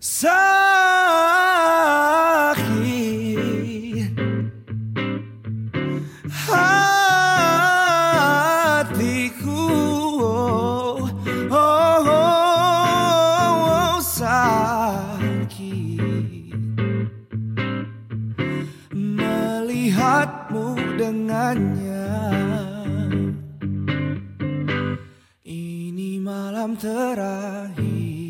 Sakit hatiku oh, oh, oh, sakit melihatmu dengannya. Ini malam terakhir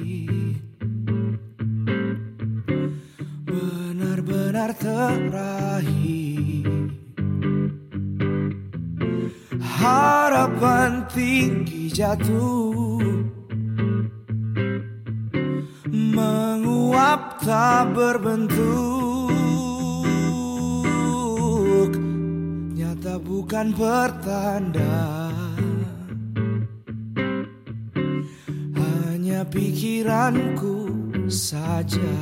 Harapan tinggi jatuh. Menguap tak berbentuk. Nyata bukan pertanda. Hanya pikiranku saja.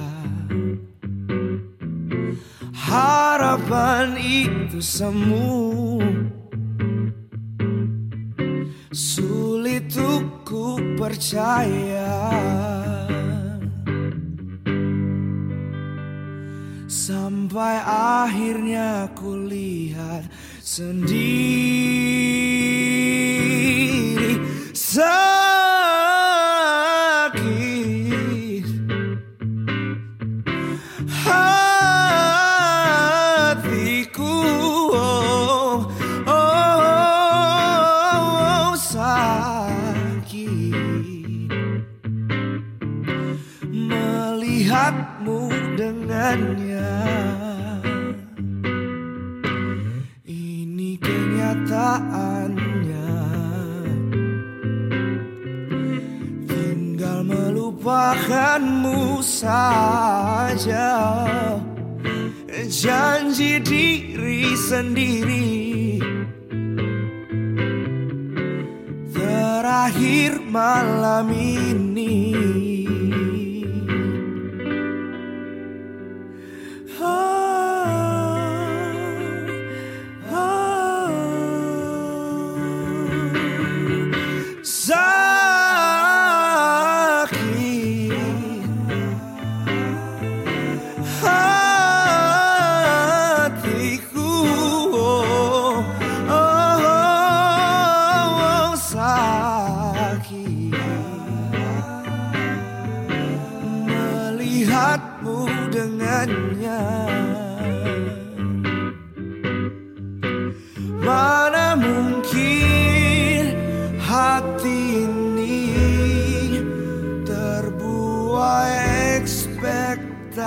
Harapan itu semu Sulit ku percaya. Sampai akhirnya ku lihat sendiri dengannya. Ini kenyataannya. Tinggal melupakanmu saja. Janji diri sendiri. Terakhir malam ini dengannya Mana mungkin hati ini terbuai ekspektasi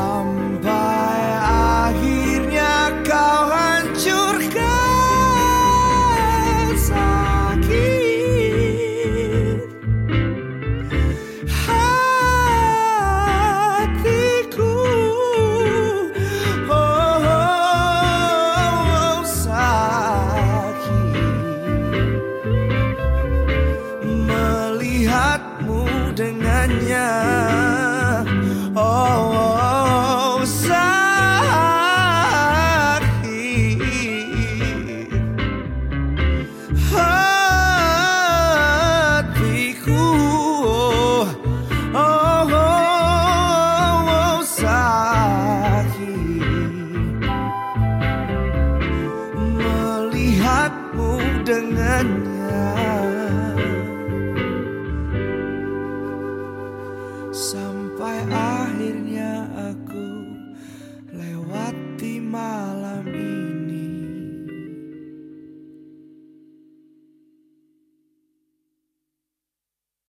Sampai akhirnya anakmu dengannya.